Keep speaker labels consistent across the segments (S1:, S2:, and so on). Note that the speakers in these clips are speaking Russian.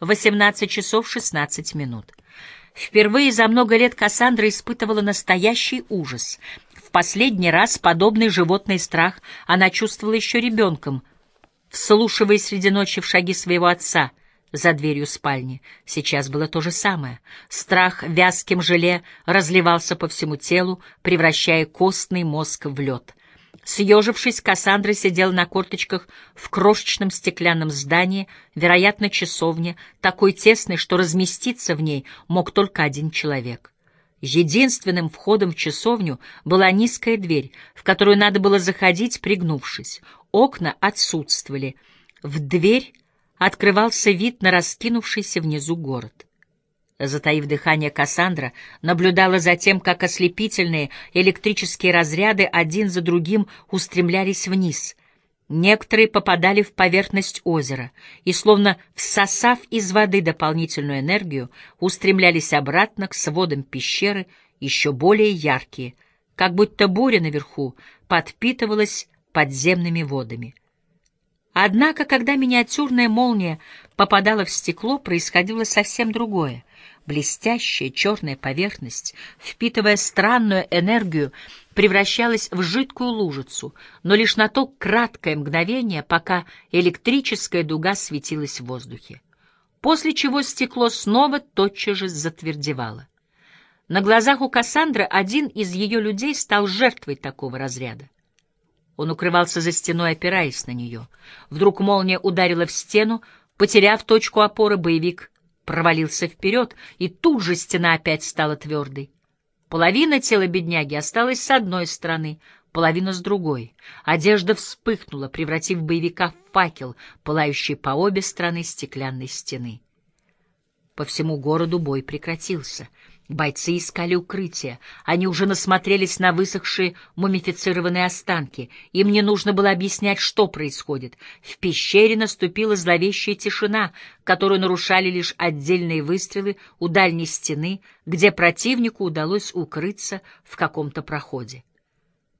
S1: 18 часов 16 минут. Впервые за много лет Кассандра испытывала настоящий ужас. В последний раз подобный животный страх она чувствовала еще ребенком, вслушиваясь среди ночи в шаги своего отца за дверью спальни. Сейчас было то же самое. Страх вязким желе разливался по всему телу, превращая костный мозг в лед. Съежившись, Кассандра сидела на корточках в крошечном стеклянном здании, вероятно, часовне, такой тесной, что разместиться в ней мог только один человек. Единственным входом в часовню была низкая дверь, в которую надо было заходить, пригнувшись. Окна отсутствовали. В дверь открывался вид на раскинувшийся внизу город. Затаив дыхание, Кассандра наблюдала за тем, как ослепительные электрические разряды один за другим устремлялись вниз. Некоторые попадали в поверхность озера и, словно всосав из воды дополнительную энергию, устремлялись обратно к сводам пещеры, еще более яркие, как будто буря наверху подпитывалась подземными водами. Однако, когда миниатюрная молния попадала в стекло, происходило совсем другое. Блестящая черная поверхность, впитывая странную энергию, превращалась в жидкую лужицу, но лишь на то краткое мгновение, пока электрическая дуга светилась в воздухе. После чего стекло снова тотчас же затвердевало. На глазах у Кассандры один из ее людей стал жертвой такого разряда. Он укрывался за стеной, опираясь на нее. Вдруг молния ударила в стену, потеряв точку опоры, боевик провалился вперед, и тут же стена опять стала твердой. Половина тела бедняги осталась с одной стороны, половина с другой. Одежда вспыхнула, превратив боевика в факел, пылающий по обе стороны стеклянной стены. По всему городу бой прекратился — Бойцы искали укрытие. Они уже насмотрелись на высохшие мумифицированные останки. Им не нужно было объяснять, что происходит. В пещере наступила зловещая тишина, которую нарушали лишь отдельные выстрелы у дальней стены, где противнику удалось укрыться в каком-то проходе.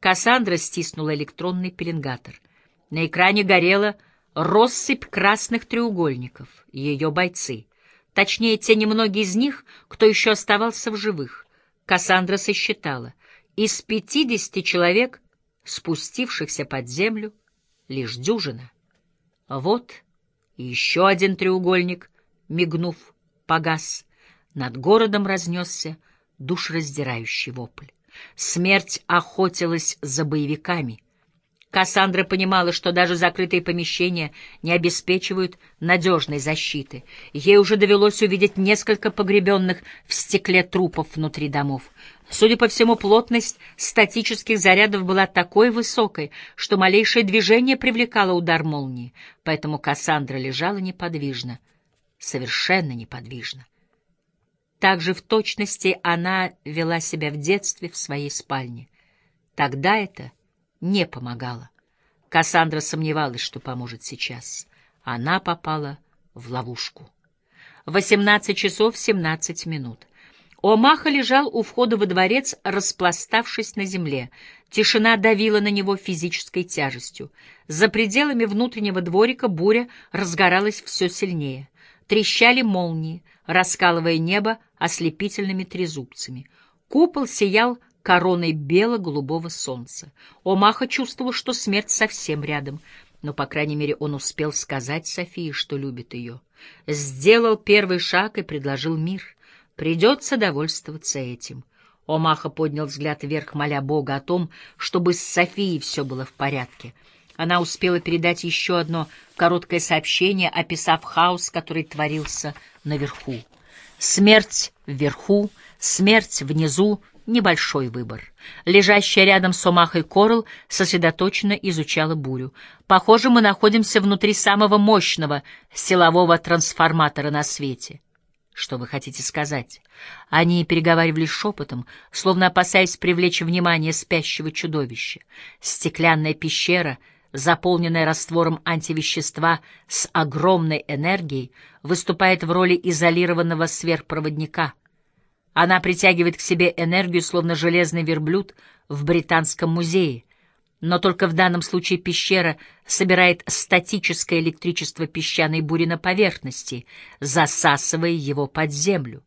S1: Кассандра стиснула электронный пеленгатор. На экране горела россыпь красных треугольников, ее бойцы — точнее, те немногие из них, кто еще оставался в живых. Кассандра сосчитала. Из пятидесяти человек, спустившихся под землю, лишь дюжина. Вот еще один треугольник, мигнув, погас. Над городом разнесся душраздирающий вопль. Смерть охотилась за боевиками — Кассандра понимала, что даже закрытые помещения не обеспечивают надежной защиты. Ей уже довелось увидеть несколько погребенных в стекле трупов внутри домов. Судя по всему, плотность статических зарядов была такой высокой, что малейшее движение привлекало удар молнии, поэтому Кассандра лежала неподвижно, совершенно неподвижно. Так же в точности она вела себя в детстве в своей спальне. Тогда это не помогала. Кассандра сомневалась, что поможет сейчас. Она попала в ловушку. 18 часов 17 минут. Омаха лежал у входа во дворец, распластавшись на земле. Тишина давила на него физической тяжестью. За пределами внутреннего дворика буря разгоралась все сильнее. Трещали молнии, раскалывая небо ослепительными трезубцами. Купол сиял короной бело-голубого солнца. Омаха чувствовал, что смерть совсем рядом, но, по крайней мере, он успел сказать Софии, что любит ее. Сделал первый шаг и предложил мир. Придется довольствоваться этим. Омаха поднял взгляд вверх, моля Бога о том, чтобы с Софией все было в порядке. Она успела передать еще одно короткое сообщение, описав хаос, который творился наверху. Смерть вверху, смерть внизу, небольшой выбор. Лежащая рядом с Омахой Корл сосредоточенно изучала бурю. Похоже, мы находимся внутри самого мощного силового трансформатора на свете. Что вы хотите сказать? Они переговаривали шепотом, словно опасаясь привлечь внимание спящего чудовища. Стеклянная пещера, заполненная раствором антивещества с огромной энергией, выступает в роли изолированного сверхпроводника — она притягивает к себе энергию, словно железный верблюд в Британском музее. Но только в данном случае пещера собирает статическое электричество песчаной бури на поверхности, засасывая его под землю.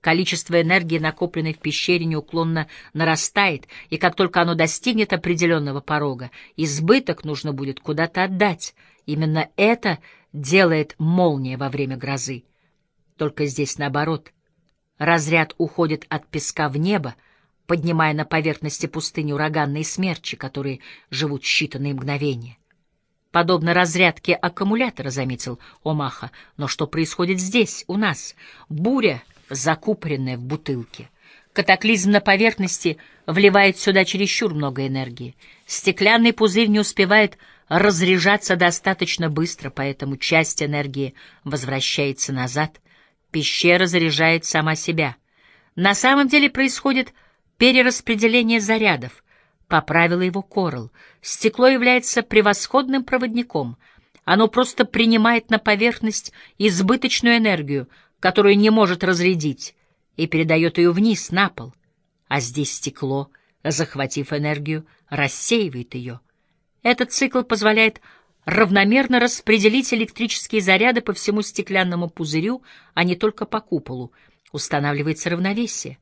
S1: Количество энергии, накопленной в пещере, неуклонно нарастает, и как только оно достигнет определенного порога, избыток нужно будет куда-то отдать. Именно это делает молния во время грозы. Только здесь наоборот. Разряд уходит от песка в небо, поднимая на поверхности пустыни ураганные смерчи, которые живут считанные мгновения. Подобно разрядке аккумулятора, заметил Омаха. Но что происходит здесь, у нас? Буря, закупоренная в бутылке. Катаклизм на поверхности вливает сюда чересчур много энергии. Стеклянный пузырь не успевает разряжаться достаточно быстро, поэтому часть энергии возвращается назад. Пещера заряжает сама себя. На самом деле происходит перераспределение зарядов, поправила его Корл. Стекло является превосходным проводником. Оно просто принимает на поверхность избыточную энергию, которую не может разрядить, и передает ее вниз, на пол. А здесь стекло, захватив энергию, рассеивает ее. Этот цикл позволяет равномерно распределить электрические заряды по всему стеклянному пузырю, а не только по куполу. Устанавливается равновесие.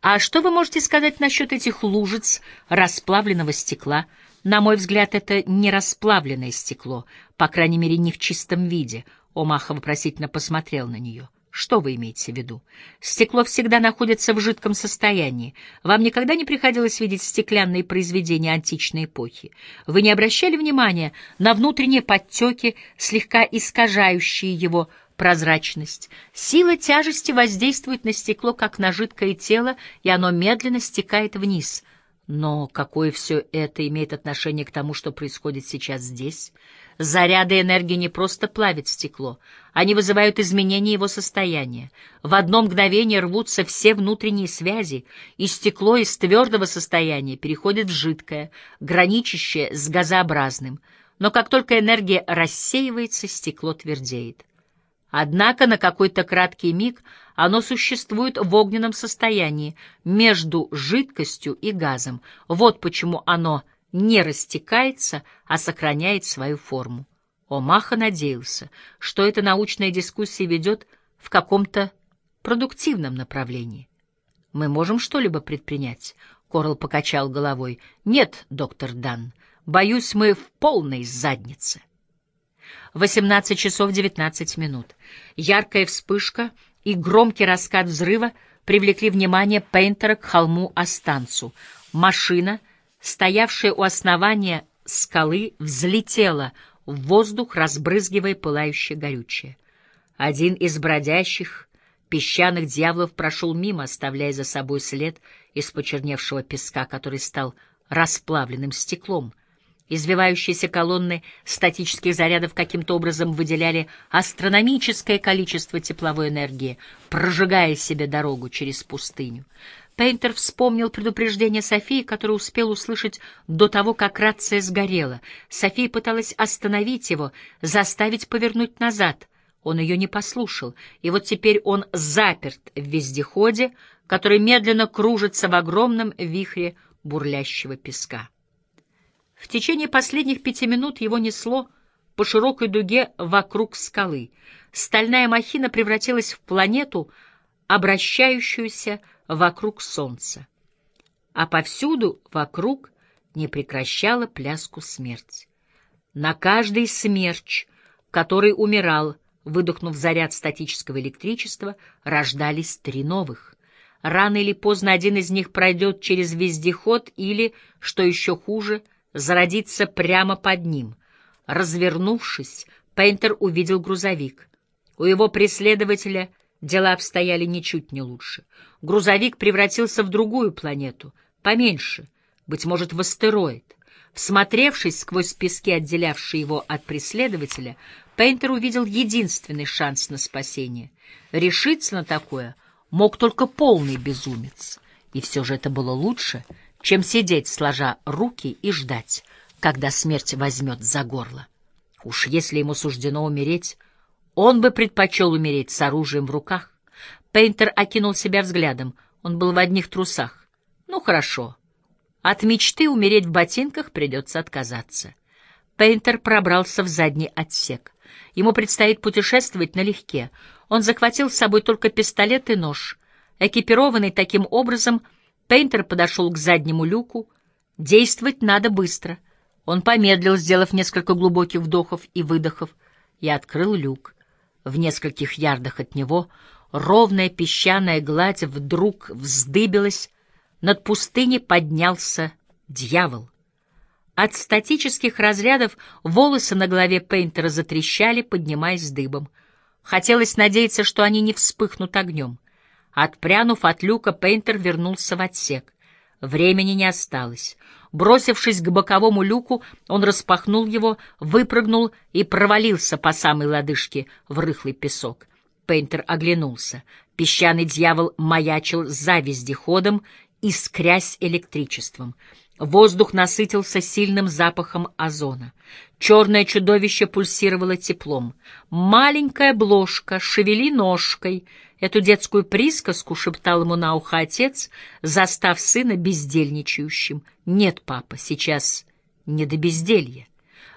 S1: А что вы можете сказать насчет этих лужиц расплавленного стекла? На мой взгляд, это не расплавленное стекло, по крайней мере, не в чистом виде. Омаха вопросительно посмотрел на нее. Что вы имеете в виду? Стекло всегда находится в жидком состоянии. Вам никогда не приходилось видеть стеклянные произведения античной эпохи? Вы не обращали внимания на внутренние подтеки, слегка искажающие его прозрачность. Сила тяжести воздействует на стекло, как на жидкое тело, и оно медленно стекает вниз. Но какое все это имеет отношение к тому, что происходит сейчас здесь? Заряды энергии не просто плавят стекло, они вызывают изменение его состояния. В одно мгновение рвутся все внутренние связи, и стекло из твердого состояния переходит в жидкое, граничащее с газообразным. Но как только энергия рассеивается, стекло твердеет. Однако на какой-то краткий миг оно существует в огненном состоянии между жидкостью и газом. Вот почему оно не растекается, а сохраняет свою форму. Омаха надеялся, что эта научная дискуссия ведет в каком-то продуктивном направлении. «Мы можем что-либо предпринять?» — Корл покачал головой. «Нет, доктор Дан, боюсь, мы в полной заднице». 18 часов 19 минут. Яркая вспышка и громкий раскат взрыва привлекли внимание Пейнтера к холму Астанцу. Машина, стоявшая у основания скалы, взлетела в воздух, разбрызгивая пылающее горючее. Один из бродящих песчаных дьяволов прошел мимо, оставляя за собой след из почерневшего песка, который стал расплавленным стеклом — Извивающиеся колонны статических зарядов каким-то образом выделяли астрономическое количество тепловой энергии, прожигая себе дорогу через пустыню. Пейнтер вспомнил предупреждение Софии, которое успел услышать до того, как рация сгорела. София пыталась остановить его, заставить повернуть назад. Он ее не послушал, и вот теперь он заперт в вездеходе, который медленно кружится в огромном вихре бурлящего песка. В течение последних пяти минут его несло по широкой дуге вокруг скалы. Стальная махина превратилась в планету, обращающуюся вокруг Солнца. А повсюду вокруг не прекращала пляску смерть. На каждый смерч, который умирал, выдохнув заряд статического электричества, рождались три новых. Рано или поздно один из них пройдет через вездеход или, что еще хуже, — зародиться прямо под ним. Развернувшись, Пейнтер увидел грузовик. У его преследователя дела обстояли ничуть не лучше. Грузовик превратился в другую планету, поменьше, быть может, в астероид. Всмотревшись сквозь пески, отделявшие его от преследователя, Пейнтер увидел единственный шанс на спасение. Решиться на такое мог только полный безумец. И все же это было лучше — чем сидеть, сложа руки, и ждать, когда смерть возьмет за горло. Уж если ему суждено умереть, он бы предпочел умереть с оружием в руках. Пейнтер окинул себя взглядом. Он был в одних трусах. Ну, хорошо. От мечты умереть в ботинках придется отказаться. Пейнтер пробрался в задний отсек. Ему предстоит путешествовать налегке. Он захватил с собой только пистолет и нож. Экипированный таким образом, Пейнтер подошел к заднему люку. Действовать надо быстро. Он помедлил, сделав несколько глубоких вдохов и выдохов, и открыл люк. В нескольких ярдах от него ровная песчаная гладь вдруг вздыбилась, над пустыней поднялся дьявол. От статических разрядов волосы на голове Пейнтера затрещали, поднимаясь дыбом. Хотелось надеяться, что они не вспыхнут огнем. Отпрянув от люка, Пейнтер вернулся в отсек. Времени не осталось. Бросившись к боковому люку, он распахнул его, выпрыгнул и провалился по самой лодыжке в рыхлый песок. Пейнтер оглянулся. Песчаный дьявол маячил за вездеходом, искрясь электричеством. Воздух насытился сильным запахом озона. Черное чудовище пульсировало теплом. «Маленькая бложка, шевели ножкой!» Эту детскую присказку шептал ему на ухо отец, застав сына бездельничающим. «Нет, папа, сейчас не до безделья».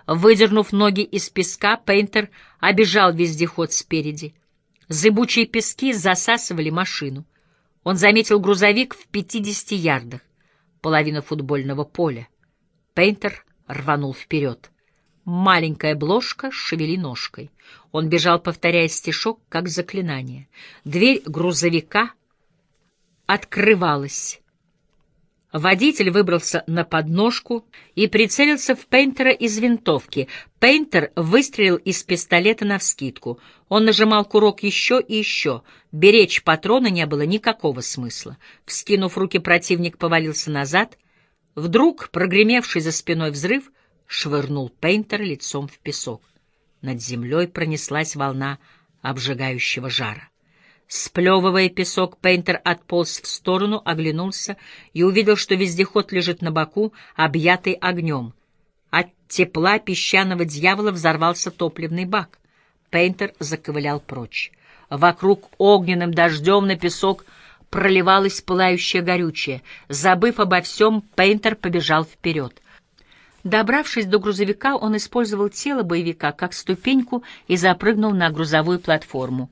S1: Выдернув ноги из песка, Пейнтер обежал вездеход спереди. Зыбучие пески засасывали машину. Он заметил грузовик в пятидесяти ярдах половина футбольного поля. Пейнтер рванул вперед. Маленькая бложка, шевели ножкой. Он бежал, повторяя стишок, как заклинание. Дверь грузовика открывалась. Водитель выбрался на подножку и прицелился в Пейнтера из винтовки. Пейнтер выстрелил из пистолета навскидку. Он нажимал курок еще и еще. Беречь патрона не было никакого смысла. Вскинув руки, противник повалился назад. Вдруг, прогремевший за спиной взрыв, швырнул Пейнтера лицом в песок. Над землей пронеслась волна обжигающего жара. Сплевывая песок, Пейнтер отполз в сторону, оглянулся и увидел, что вездеход лежит на боку, объятый огнем. От тепла песчаного дьявола взорвался топливный бак. Пейнтер заковылял прочь. Вокруг огненным дождем на песок проливалось пылающее горючее. Забыв обо всем, Пейнтер побежал вперед. Добравшись до грузовика, он использовал тело боевика как ступеньку и запрыгнул на грузовую платформу.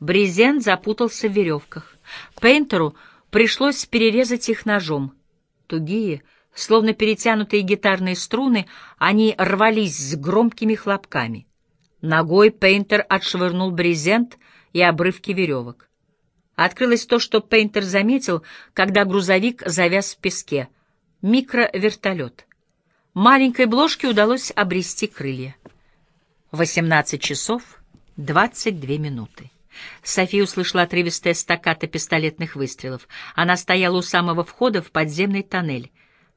S1: Брезент запутался в веревках. Пейнтеру пришлось перерезать их ножом. Тугие, словно перетянутые гитарные струны, они рвались с громкими хлопками. Ногой Пейнтер отшвырнул брезент и обрывки веревок. Открылось то, что Пейнтер заметил, когда грузовик завяз в песке. Микровертолет. Маленькой бложке удалось обрести крылья. 18 часов 22 минуты. София услышала отрывистое стаката пистолетных выстрелов. Она стояла у самого входа в подземный тоннель.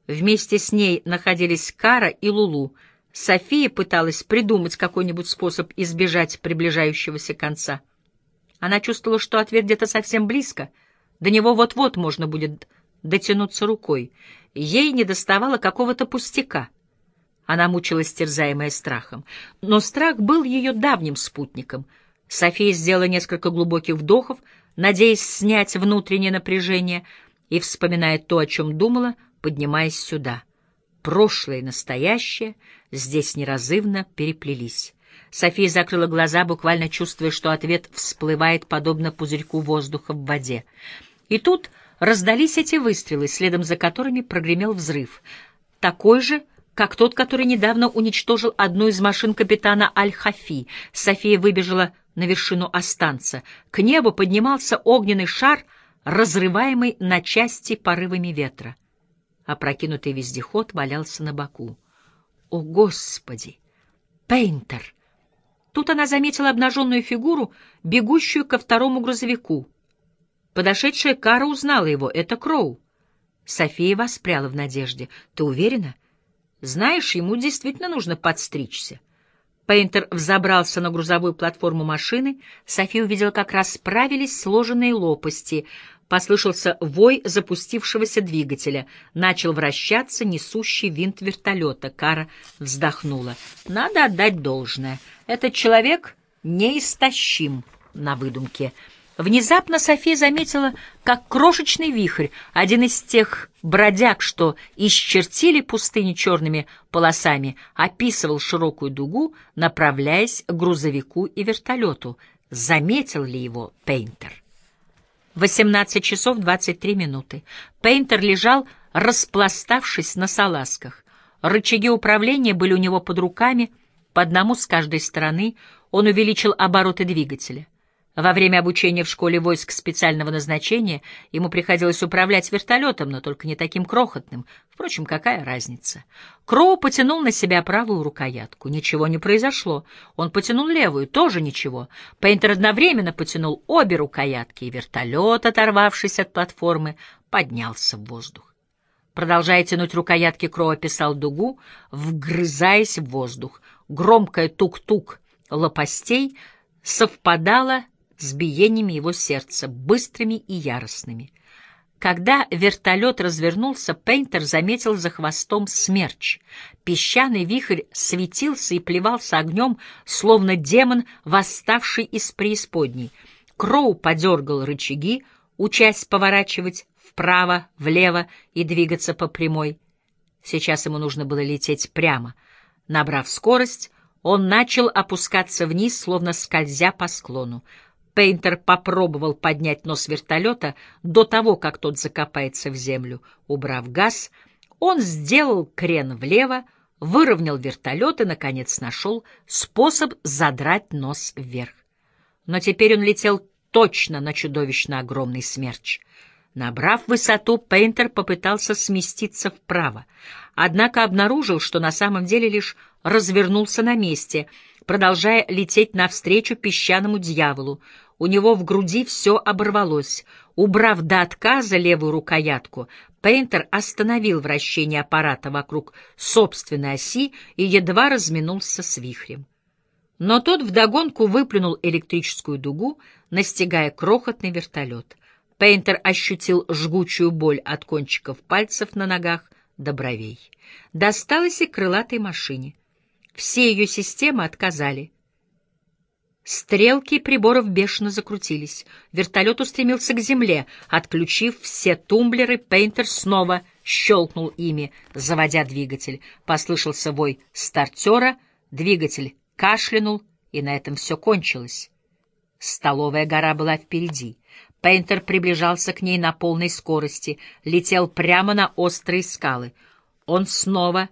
S1: Вместе с ней находились Кара и Лулу. София пыталась придумать какой-нибудь способ избежать приближающегося конца. Она чувствовала, что ответ где-то совсем близко. До него вот-вот можно будет дотянуться рукой. Ей не доставало какого-то пустяка. Она мучилась, терзаемая страхом. Но страх был ее давним спутником — София сделала несколько глубоких вдохов, надеясь снять внутреннее напряжение, и, вспоминая то, о чем думала, поднимаясь сюда. Прошлое и настоящее здесь неразывно переплелись. София закрыла глаза, буквально чувствуя, что ответ всплывает подобно пузырьку воздуха в воде. И тут раздались эти выстрелы, следом за которыми прогремел взрыв. Такой же, как тот, который недавно уничтожил одну из машин капитана Аль-Хафи. София выбежала на вершину Останца. К небу поднимался огненный шар, разрываемый на части порывами ветра. Опрокинутый вездеход валялся на боку. «О, Господи! Пейнтер!» Тут она заметила обнаженную фигуру, бегущую ко второму грузовику. Подошедшая Кара узнала его. Это Кроу. София воспряла в надежде. «Ты уверена? Знаешь, ему действительно нужно подстричься». Пейнтер взобрался на грузовую платформу машины. София увидела, как расправились сложенные лопасти. Послышался вой запустившегося двигателя. Начал вращаться несущий винт вертолета. Кара вздохнула. Надо отдать должное. Этот человек неистощим на выдумке. Внезапно София заметила, как крошечный вихрь, один из тех бродяг, что исчертили пустыни черными полосами, описывал широкую дугу, направляясь к грузовику и вертолету. Заметил ли его Пейнтер? 18 часов 23 минуты. Пейнтер лежал, распластавшись на салазках. Рычаги управления были у него под руками, по одному с каждой стороны. Он увеличил обороты двигателя. Во время обучения в школе войск специального назначения ему приходилось управлять вертолетом, но только не таким крохотным. Впрочем, какая разница? Кроу потянул на себя правую рукоятку. Ничего не произошло. Он потянул левую, тоже ничего. Пейнтер одновременно потянул обе рукоятки, и вертолет, оторвавшись от платформы, поднялся в воздух. Продолжая тянуть рукоятки, Кроу описал дугу, вгрызаясь в воздух. Громкое тук-тук лопастей совпадало с биениями его сердца, быстрыми и яростными. Когда вертолет развернулся, Пейнтер заметил за хвостом смерч. Песчаный вихрь светился и плевался огнем, словно демон, восставший из преисподней. Кроу подергал рычаги, учась поворачивать вправо, влево и двигаться по прямой. Сейчас ему нужно было лететь прямо. Набрав скорость, он начал опускаться вниз, словно скользя по склону. Пейнтер попробовал поднять нос вертолета до того, как тот закопается в землю. Убрав газ, он сделал крен влево, выровнял вертолет и, наконец, нашел способ задрать нос вверх. Но теперь он летел точно на чудовищно огромный смерч. Набрав высоту, Пейнтер попытался сместиться вправо, однако обнаружил, что на самом деле лишь развернулся на месте — продолжая лететь навстречу песчаному дьяволу. У него в груди все оборвалось. Убрав до отказа левую рукоятку, Пейнтер остановил вращение аппарата вокруг собственной оси и едва разминулся с вихрем. Но тот вдогонку выплюнул электрическую дугу, настигая крохотный вертолет. Пейнтер ощутил жгучую боль от кончиков пальцев на ногах до бровей. Досталось и крылатой машине. Все ее системы отказали. Стрелки приборов бешено закрутились. Вертолет устремился к земле. Отключив все тумблеры, Пейнтер снова щелкнул ими, заводя двигатель. Послышался вой стартера, двигатель кашлянул, и на этом все кончилось. Столовая гора была впереди. Пейнтер приближался к ней на полной скорости, летел прямо на острые скалы. Он снова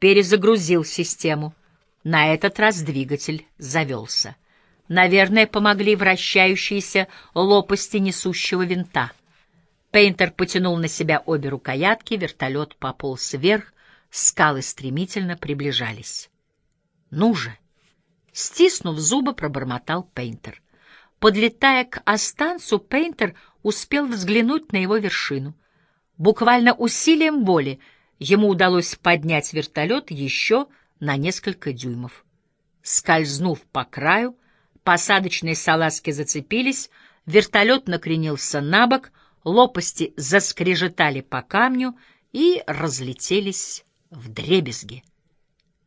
S1: перезагрузил систему — на этот раз двигатель завелся. Наверное, помогли вращающиеся лопасти несущего винта. Пейнтер потянул на себя обе рукоятки, вертолет пополз вверх, скалы стремительно приближались. «Ну же!» Стиснув зубы, пробормотал Пейнтер. Подлетая к Останцу, Пейнтер успел взглянуть на его вершину. Буквально усилием воли ему удалось поднять вертолет еще на несколько дюймов. Скользнув по краю, посадочные салазки зацепились, вертолет накренился на бок, лопасти заскрежетали по камню и разлетелись в дребезги.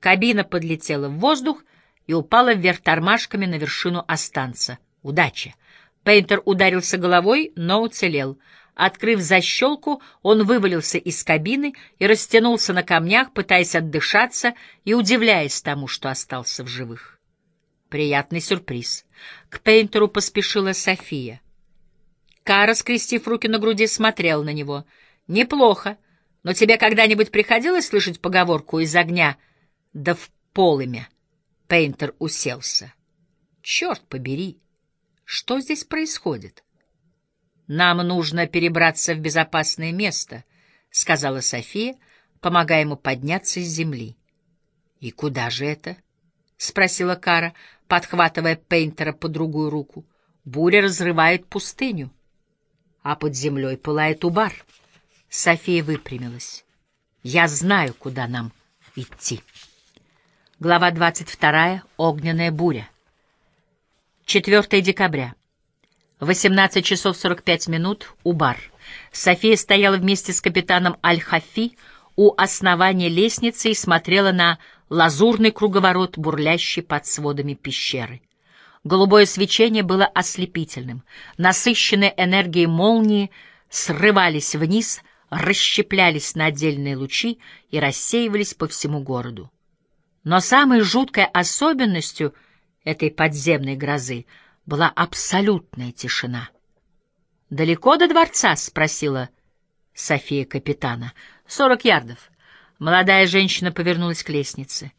S1: Кабина подлетела в воздух и упала вверх тормашками на вершину останца. Удача! Пейнтер ударился головой, но уцелел — Открыв защелку, он вывалился из кабины и растянулся на камнях, пытаясь отдышаться и удивляясь тому, что остался в живых. Приятный сюрприз. К Пейнтеру поспешила София. Кара, скрестив руки на груди, смотрел на него. «Неплохо. Но тебе когда-нибудь приходилось слышать поговорку из огня да в полымя?» Пейнтер уселся. «Черт побери! Что здесь происходит?» «Нам нужно перебраться в безопасное место», — сказала София, помогая ему подняться с земли. «И куда же это?» — спросила Кара, подхватывая Пейнтера по другую руку. «Буря разрывает пустыню, а под землей пылает убар». София выпрямилась. «Я знаю, куда нам идти». Глава двадцать вторая. Огненная буря. 4 декабря. 18 часов 45 минут. Убар. София стояла вместе с капитаном Аль-Хафи у основания лестницы и смотрела на лазурный круговорот, бурлящий под сводами пещеры. Голубое свечение было ослепительным. Насыщенные энергией молнии срывались вниз, расщеплялись на отдельные лучи и рассеивались по всему городу. Но самой жуткой особенностью этой подземной грозы была абсолютная тишина. «Далеко до дворца?» — спросила София капитана. «Сорок ярдов». Молодая женщина повернулась к лестнице.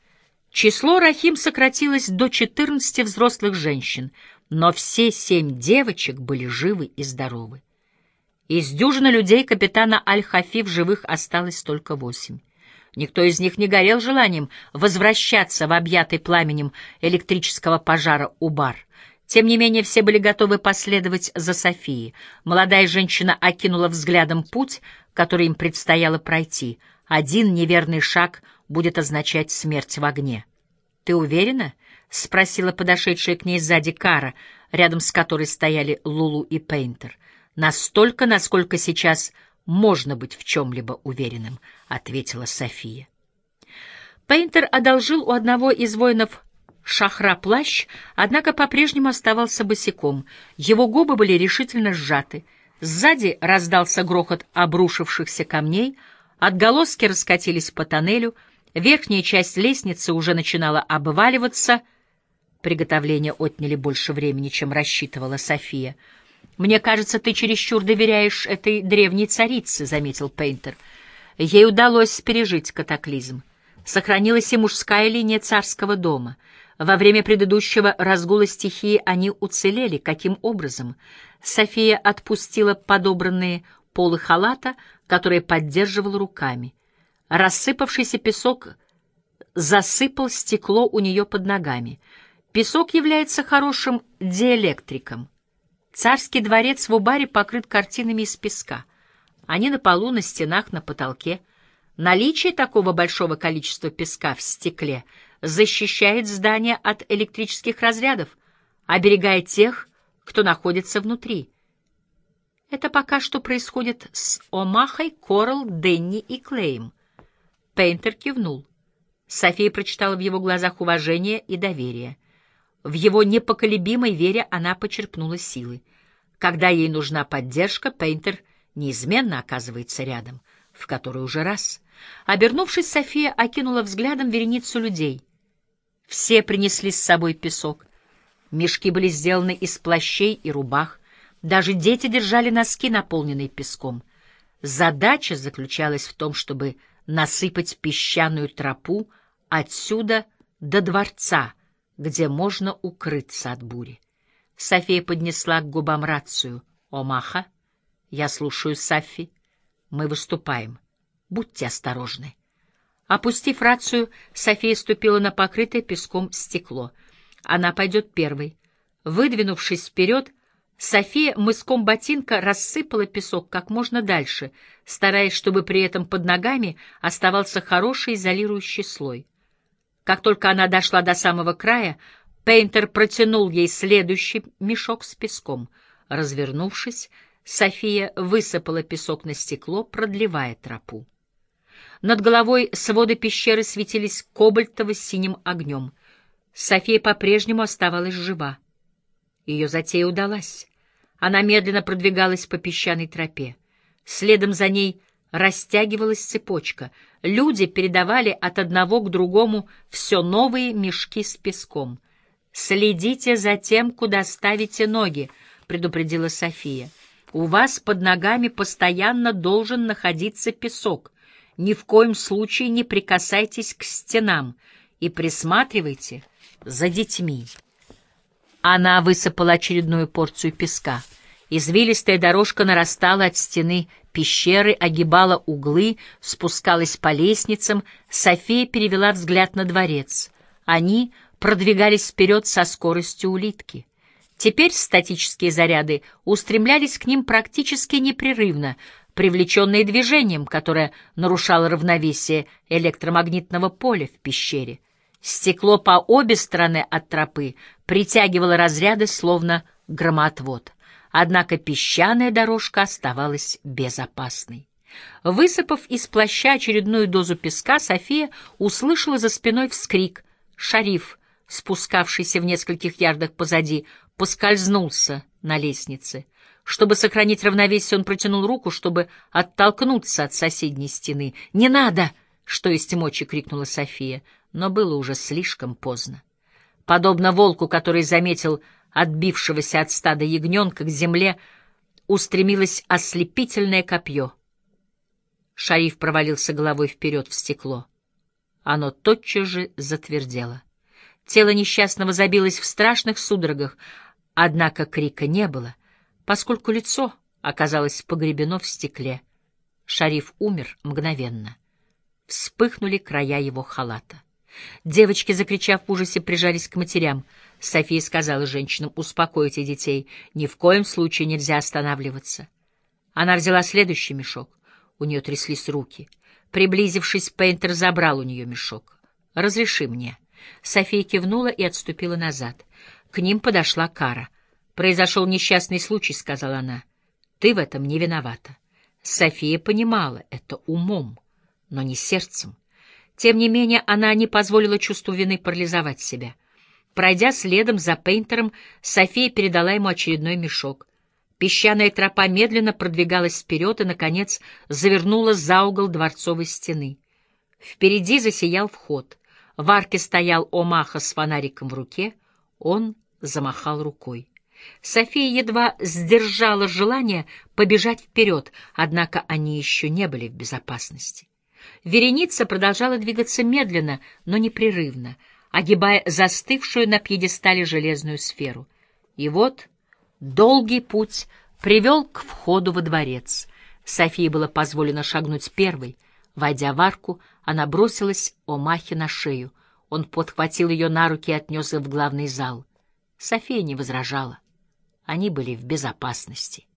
S1: Число Рахим сократилось до 14 взрослых женщин, но все семь девочек были живы и здоровы. Из дюжины людей капитана Аль-Хафи в живых осталось только восемь. Никто из них не горел желанием возвращаться в объятый пламенем электрического пожара Убар. Тем не менее, все были готовы последовать за Софией. Молодая женщина окинула взглядом путь, который им предстояло пройти. Один неверный шаг — будет означать смерть в огне. «Ты уверена?» — спросила подошедшая к ней сзади Кара, рядом с которой стояли Лулу и Пейнтер. «Настолько, насколько сейчас можно быть в чем-либо уверенным», — ответила София. Пейнтер одолжил у одного из воинов шахра плащ, однако по-прежнему оставался босиком. Его губы были решительно сжаты. Сзади раздался грохот обрушившихся камней, отголоски раскатились по тоннелю — Верхняя часть лестницы уже начинала обваливаться. Приготовления отняли больше времени, чем рассчитывала София. «Мне кажется, ты чересчур доверяешь этой древней царице», — заметил Пейнтер. Ей удалось пережить катаклизм. Сохранилась и мужская линия царского дома. Во время предыдущего разгула стихии они уцелели. Каким образом? София отпустила подобранные полы халата, которые поддерживала руками. Рассыпавшийся песок засыпал стекло у нее под ногами. Песок является хорошим диэлектриком. Царский дворец в Убаре покрыт картинами из песка. Они на полу, на стенах, на потолке. Наличие такого большого количества песка в стекле защищает здание от электрических разрядов, оберегая тех, кто находится внутри. Это пока что происходит с Омахой, Корал, Денни и Клеем. Пейнтер кивнул. София прочитала в его глазах уважение и доверие. В его непоколебимой вере она почерпнула силы. Когда ей нужна поддержка, Пейнтер неизменно оказывается рядом, в который уже раз. Обернувшись, София окинула взглядом вереницу людей. Все принесли с собой песок. Мешки были сделаны из плащей и рубах. Даже дети держали носки, наполненные песком. Задача заключалась в том, чтобы насыпать песчаную тропу отсюда до дворца, где можно укрыться от бури. София поднесла к губам рацию. «Омаха, я слушаю Сафи. Мы выступаем. Будьте осторожны». Опустив рацию, София ступила на покрытое песком стекло. Она пойдет первой. Выдвинувшись вперед, София мыском ботинка рассыпала песок как можно дальше, стараясь, чтобы при этом под ногами оставался хороший изолирующий слой. Как только она дошла до самого края, Пейнтер протянул ей следующий мешок с песком. Развернувшись, София высыпала песок на стекло, продлевая тропу. Над головой своды пещеры светились кобальтово-синим огнем. София по-прежнему оставалась жива. Ее затея удалась. Она медленно продвигалась по песчаной тропе. Следом за ней растягивалась цепочка. Люди передавали от одного к другому все новые мешки с песком. «Следите за тем, куда ставите ноги», — предупредила София. «У вас под ногами постоянно должен находиться песок. Ни в коем случае не прикасайтесь к стенам и присматривайте за детьми». Она высыпала очередную порцию песка. Извилистая дорожка нарастала от стены пещеры, огибала углы, спускалась по лестницам. София перевела взгляд на дворец. Они продвигались вперед со скоростью улитки. Теперь статические заряды устремлялись к ним практически непрерывно, привлеченные движением, которое нарушало равновесие электромагнитного поля в пещере. Стекло по обе стороны от тропы притягивало разряды, словно громоотвод. Однако песчаная дорожка оставалась безопасной. Высыпав из плаща очередную дозу песка, София услышала за спиной вскрик. Шариф спускавшийся в нескольких ярдах позади, поскользнулся на лестнице. Чтобы сохранить равновесие, он протянул руку, чтобы оттолкнуться от соседней стены. «Не надо!» — что есть мочи, — крикнула София, но было уже слишком поздно. Подобно волку, который заметил отбившегося от стада ягненка, к земле устремилось ослепительное копье. Шариф провалился головой вперед в стекло. Оно тотчас же затвердело. Тело несчастного забилось в страшных судорогах, однако крика не было, поскольку лицо оказалось погребено в стекле. Шариф умер мгновенно. Вспыхнули края его халата. Девочки, закричав в ужасе, прижались к матерям. София сказала женщинам, успокойте детей, ни в коем случае нельзя останавливаться. Она взяла следующий мешок. У нее тряслись руки. Приблизившись, Пейнтер забрал у нее мешок. «Разреши мне». София кивнула и отступила назад. К ним подошла Кара. «Произошел несчастный случай», — сказала она. «Ты в этом не виновата». София понимала это умом, но не сердцем. Тем не менее, она не позволила чувству вины парализовать себя. Пройдя следом за Пейнтером, София передала ему очередной мешок. Песчаная тропа медленно продвигалась вперед и, наконец, завернула за угол дворцовой стены. Впереди засиял вход. В арке стоял Омаха с фонариком в руке. Он замахал рукой. София едва сдержала желание побежать вперед, однако они еще не были в безопасности. Вереница продолжала двигаться медленно, но непрерывно, огибая застывшую на пьедестале железную сферу. И вот долгий путь привел к входу во дворец. Софии было позволено шагнуть первой. Войдя в арку, она бросилась Омахе на шею. Он подхватил ее на руки и отнес в главный зал. София не возражала. Они были в безопасности.